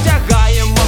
Вдягаємо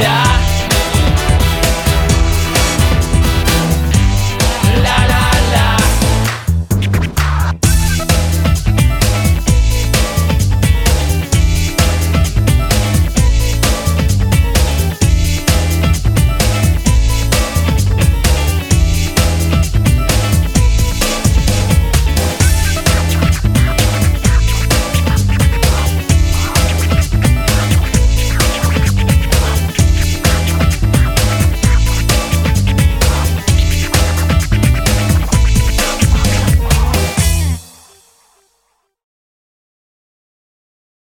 Yeah.